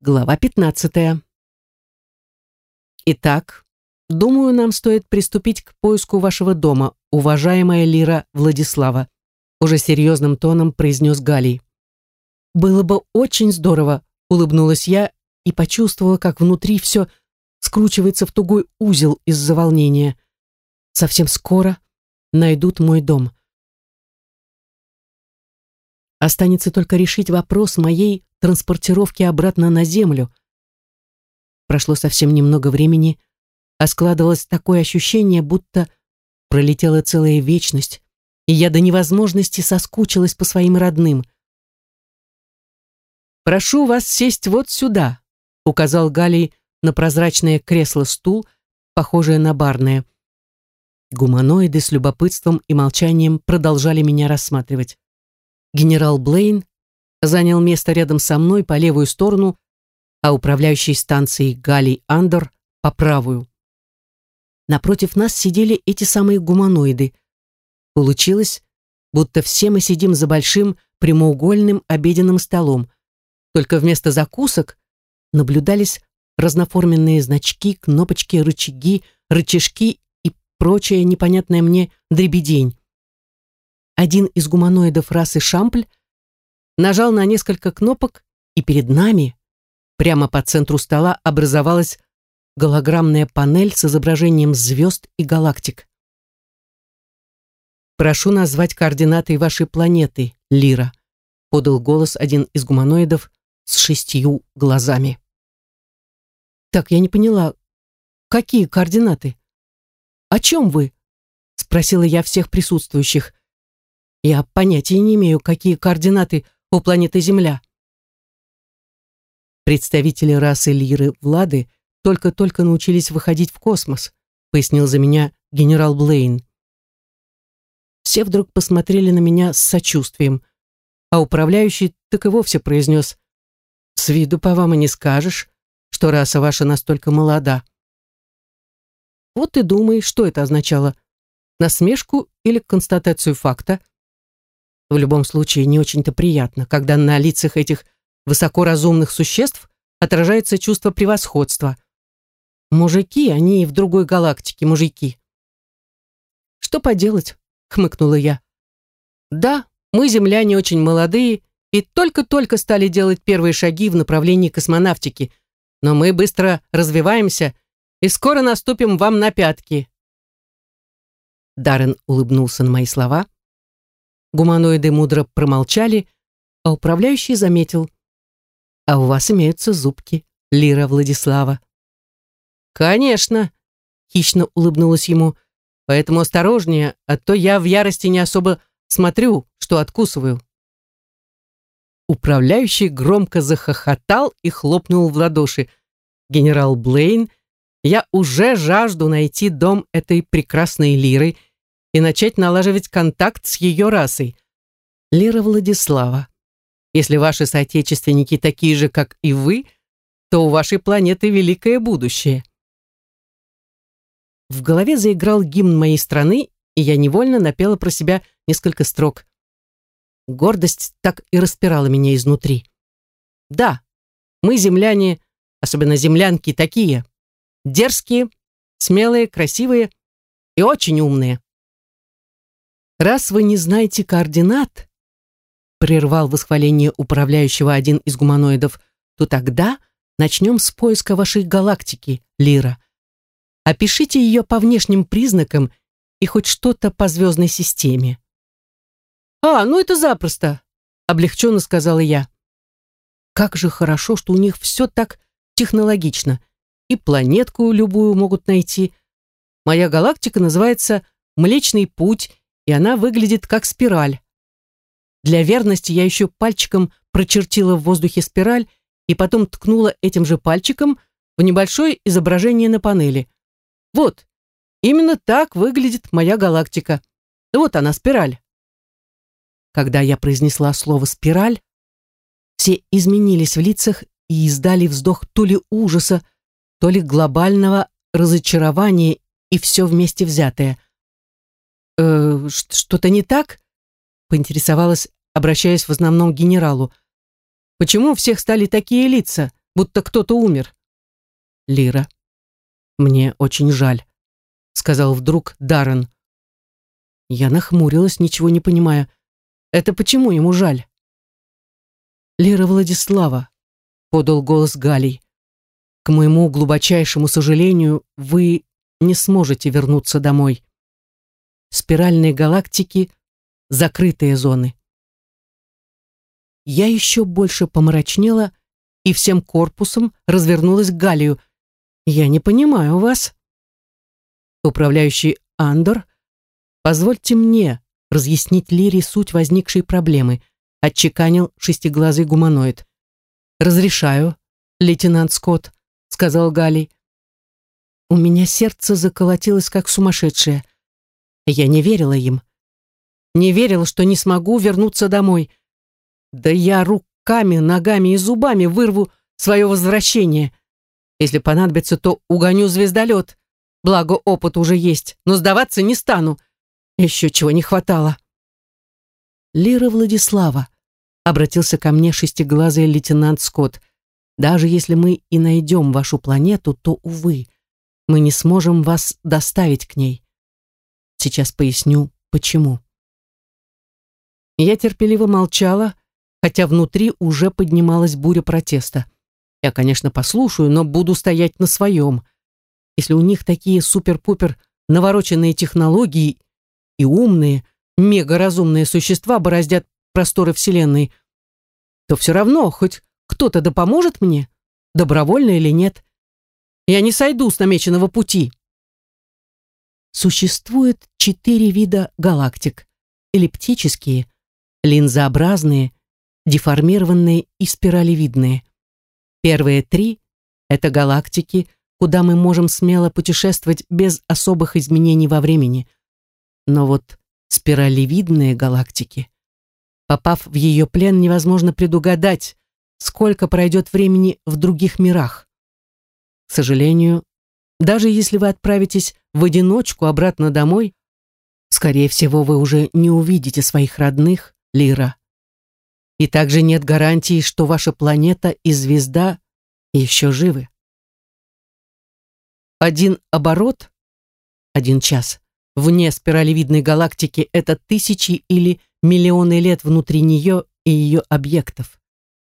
Глава 15. Итак, думаю, нам стоит приступить к поиску вашего дома, уважаемая Лира Владислава, уже серьезным тоном произнес Галий. Было бы очень здорово, улыбнулась я и почувствовала, как внутри все скручивается в тугой узел из-за волнения. Совсем скоро найдут мой дом. Останется только решить вопрос моей транспортировки обратно на Землю. Прошло совсем немного времени, а складывалось такое ощущение, будто пролетела целая вечность, и я до невозможности соскучилась по своим родным. «Прошу вас сесть вот сюда», — указал Галий на прозрачное кресло-стул, похожее на барное. Гуманоиды с любопытством и молчанием продолжали меня рассматривать. Генерал Блейн занял место рядом со мной по левую сторону, а управляющий станцией Галий Андер по правую. Напротив нас сидели эти самые гуманоиды. Получилось, будто все мы сидим за большим прямоугольным обеденным столом, только вместо закусок наблюдались разноформенные значки, кнопочки, рычаги, рычажки и прочая непонятная мне дребедень. Один из гуманоидов расы Шампль нажал на несколько кнопок, и перед нами, прямо по центру стола, образовалась голограммная панель с изображением звезд и галактик. «Прошу назвать координаты вашей планеты, Лира», подал голос один из гуманоидов с шестью глазами. «Так, я не поняла, какие координаты? О чем вы?» спросила я всех присутствующих. «Я понятия не имею, какие координаты у планеты Земля. Представители расы Лиры Влады только-только научились выходить в космос, пояснил за меня генерал Блейн. Все вдруг посмотрели на меня с сочувствием, а управляющий так и вовсе произнес «С виду по вам и не скажешь, что раса ваша настолько молода». Вот и думай, что это означало, насмешку или констатацию факта – в любом случае, не очень-то приятно, когда на лицах этих высокоразумных существ отражается чувство превосходства. Мужики, они и в другой галактике мужики. «Что поделать?» — хмыкнула я. «Да, мы, земляне, очень молодые и только-только стали делать первые шаги в направлении космонавтики, но мы быстро развиваемся и скоро наступим вам на пятки». Даррен улыбнулся на мои слова — Гуманоиды мудро промолчали, а управляющий заметил. «А у вас имеются зубки, Лира Владислава». «Конечно!» — хищно улыбнулась ему. «Поэтому осторожнее, а то я в ярости не особо смотрю, что откусываю». Управляющий громко захохотал и хлопнул в ладоши. «Генерал Блейн, я уже жажду найти дом этой прекрасной Лиры и начать налаживать контакт с ее расой. Лера Владислава, если ваши соотечественники такие же, как и вы, то у вашей планеты великое будущее. В голове заиграл гимн моей страны, и я невольно напела про себя несколько строк. Гордость так и распирала меня изнутри. Да, мы, земляне, особенно землянки, такие. Дерзкие, смелые, красивые и очень умные. «Раз вы не знаете координат», прервал восхваление управляющего один из гуманоидов, то тогда начнем с поиска вашей галактики, Лира. Опишите ее по внешним признакам и хоть что-то по звездной системе. «А, ну это запросто», — облегченно сказала я. «Как же хорошо, что у них все так технологично. И планетку любую могут найти. Моя галактика называется Млечный Путь, и она выглядит как спираль. Для верности я еще пальчиком прочертила в воздухе спираль и потом ткнула этим же пальчиком в небольшое изображение на панели. Вот, именно так выглядит моя галактика. Вот она, спираль. Когда я произнесла слово «спираль», все изменились в лицах и издали вздох то ли ужаса, то ли глобального разочарования и все вместе взятое – э, что-то не так?» поинтересовалась, обращаясь в основном к генералу. «Почему у всех стали такие лица? будто кто-то умер. Лира, мне очень жаль, сказал вдруг Даррен. Я нахмурилась, ничего не понимая. Это почему ему жаль? Лира Владислава, подал голос Галий. К моему глубочайшему сожалению, вы не сможете вернуться домой. Спиральные галактики — закрытые зоны. Я еще больше помрачнела и всем корпусом развернулась к Галию. «Я не понимаю вас». Управляющий Андор, позвольте мне разъяснить Лире суть возникшей проблемы, отчеканил шестиглазый гуманоид. «Разрешаю, лейтенант Скотт», — сказал Галий. У меня сердце заколотилось, как сумасшедшее. Я не верила им. Не верила, что не смогу вернуться домой. Да я руками, ногами и зубами вырву свое возвращение. Если понадобится, то угоню звездолет. Благо, опыт уже есть, но сдаваться не стану. Еще чего не хватало. Лира Владислава, обратился ко мне шестиглазый лейтенант Скотт. Даже если мы и найдем вашу планету, то, увы, мы не сможем вас доставить к ней. Сейчас поясню, почему. Я терпеливо молчала, хотя внутри уже поднималась буря протеста. Я, конечно, послушаю, но буду стоять на своем. Если у них такие супер-пупер навороченные технологии и умные, мегаразумные существа бороздят просторы Вселенной, то все равно хоть кто-то да поможет мне, добровольно или нет. Я не сойду с намеченного пути. Существует четыре вида галактик. Эллиптические, линзообразные, деформированные и спиралевидные. Первые три — это галактики, куда мы можем смело путешествовать без особых изменений во времени. Но вот спиралевидные галактики, попав в ее плен, невозможно предугадать, сколько пройдет времени в других мирах. К сожалению, даже если вы отправитесь в одиночку обратно домой, скорее всего, вы уже не увидите своих родных, Лира. И также нет гарантии, что ваша планета и звезда еще живы. Один оборот, один час, вне спиралевидной галактики это тысячи или миллионы лет внутри нее и ее объектов,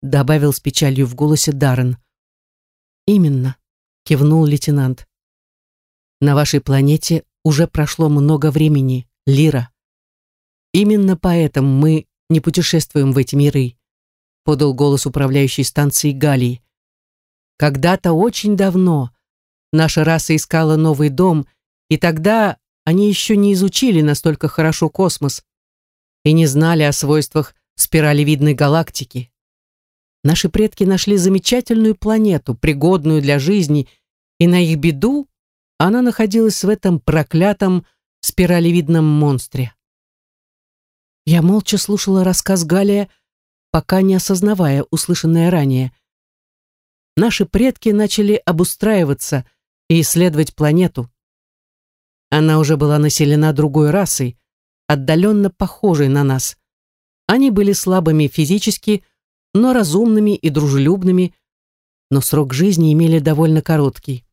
добавил с печалью в голосе Даррен. Именно, кивнул лейтенант. На вашей планете уже прошло много времени, Лира. Именно поэтому мы не путешествуем в эти миры, подал голос управляющей станции Галии. Когда-то очень давно наша раса искала новый дом, и тогда они еще не изучили настолько хорошо космос и не знали о свойствах спиралевидной галактики. Наши предки нашли замечательную планету, пригодную для жизни, и на их беду она находилась в этом проклятом спиралевидном монстре. Я молча слушала рассказ Галия, пока не осознавая услышанное ранее. Наши предки начали обустраиваться и исследовать планету. Она уже была населена другой расой, отдаленно похожей на нас. Они были слабыми физически, но разумными и дружелюбными, но срок жизни имели довольно короткий.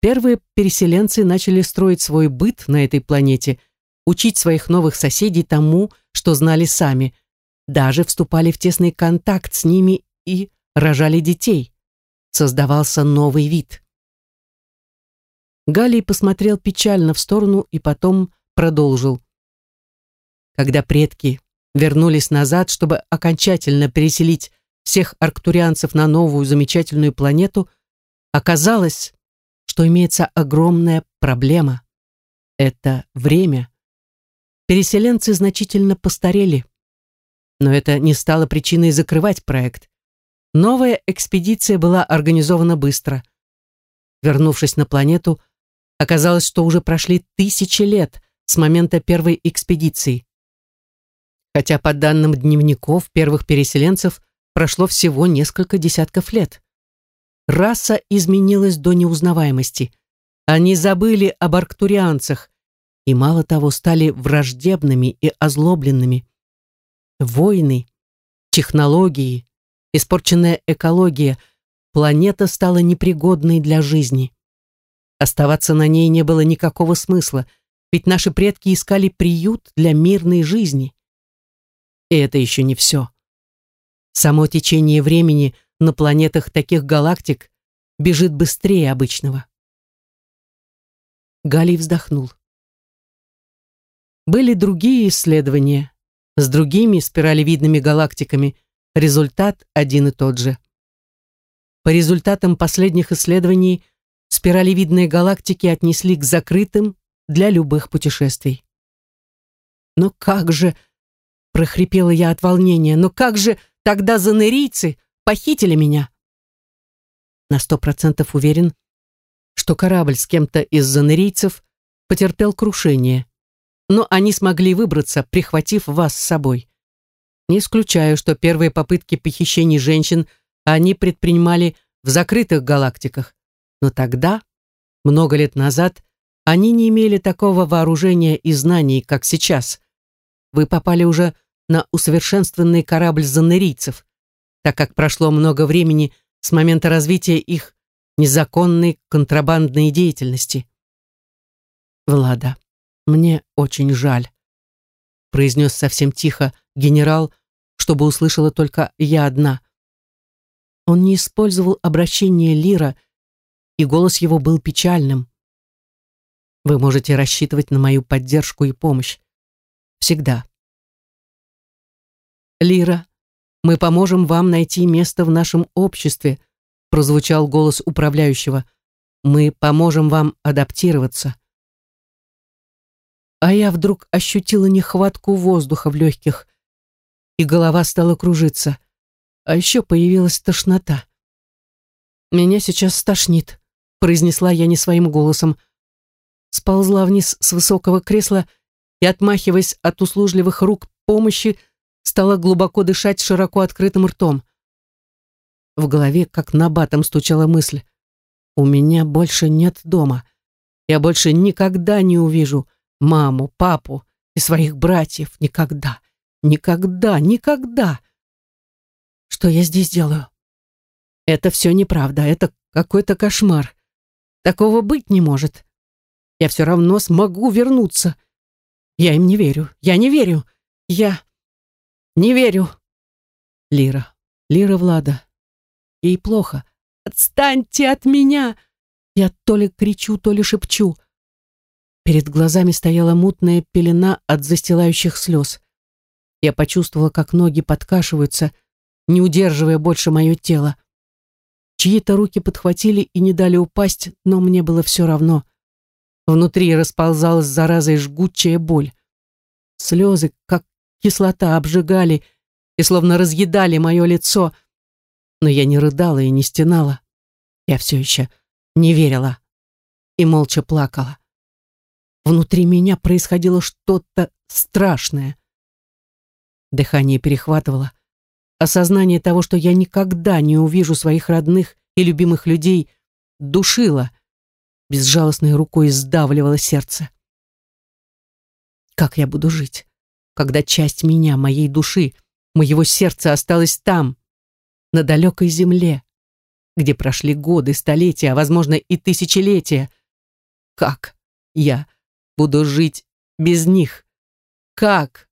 Первые переселенцы начали строить свой быт на этой планете – учить своих новых соседей тому, что знали сами, даже вступали в тесный контакт с ними и рожали детей. Создавался новый вид. Галий посмотрел печально в сторону и потом продолжил. Когда предки вернулись назад, чтобы окончательно переселить всех арктурианцев на новую замечательную планету, оказалось, что имеется огромная проблема. Это время. Переселенцы значительно постарели. Но это не стало причиной закрывать проект. Новая экспедиция была организована быстро. Вернувшись на планету, оказалось, что уже прошли тысячи лет с момента первой экспедиции. Хотя по данным дневников первых переселенцев прошло всего несколько десятков лет. Раса изменилась до неузнаваемости. Они забыли об арктурианцах, и, мало того, стали враждебными и озлобленными. Войны, технологии, испорченная экология, планета стала непригодной для жизни. Оставаться на ней не было никакого смысла, ведь наши предки искали приют для мирной жизни. И это еще не все. Само течение времени на планетах таких галактик бежит быстрее обычного. Галий вздохнул. Были другие исследования с другими спиралевидными галактиками, результат один и тот же. По результатам последних исследований спиралевидные галактики отнесли к закрытым для любых путешествий. «Но как же...» — прохрипела я от волнения. «Но как же тогда занырийцы похитили меня?» На сто процентов уверен, что корабль с кем-то из занырийцев потерпел крушение, но они смогли выбраться, прихватив вас с собой. Не исключаю, что первые попытки похищений женщин они предпринимали в закрытых галактиках, но тогда, много лет назад, они не имели такого вооружения и знаний, как сейчас. Вы попали уже на усовершенствованный корабль занырийцев, так как прошло много времени с момента развития их незаконной контрабандной деятельности. Влада, мне очень жаль, произнес совсем тихо генерал, чтобы услышала только я одна. Он не использовал обращение Лира, и голос его был печальным. Вы можете рассчитывать на мою поддержку и помощь. Всегда. Лира, мы поможем вам найти место в нашем обществе, прозвучал голос управляющего. Мы поможем вам адаптироваться. А я вдруг ощутила нехватку воздуха в легких, и голова стала кружиться. А еще появилась тошнота. «Меня сейчас стошнит», — произнесла я не своим голосом. Сползла вниз с высокого кресла и, отмахиваясь от услужливых рук помощи, стала глубоко дышать широко открытым ртом. В голове, как на батом, стучала мысль. «У меня больше нет дома. Я больше никогда не увижу маму, папу и своих братьев. Никогда, никогда, никогда!» Что я здесь делаю? Это все неправда, это какой-то кошмар. Такого быть не может. Я все равно смогу вернуться. Я им не верю, я не верю. Я не верю. Лира, Лира Влада, Ей плохо. «Отстаньте от меня!» Я то ли кричу, то ли шепчу. Перед глазами стояла мутная пелена от застилающих слез. Я почувствовала, как ноги подкашиваются, не удерживая больше мое тело. Чьи-то руки подхватили и не дали упасть, но мне было все равно. Внутри расползалась заразой жгучая боль. Слезы, как кислота, обжигали и словно разъедали мое лицо, но я не рыдала и не стенала. Я все еще не верила и молча плакала. Внутри меня происходило что-то страшное. Дыхание перехватывало. Осознание того, что я никогда не увижу своих родных и любимых людей, душило, безжалостной рукой сдавливало сердце. Как я буду жить, когда часть меня, моей души, моего сердца осталась там, на далекой земле, где прошли годы, столетия, а, возможно, и тысячелетия. Как я буду жить без них? Как?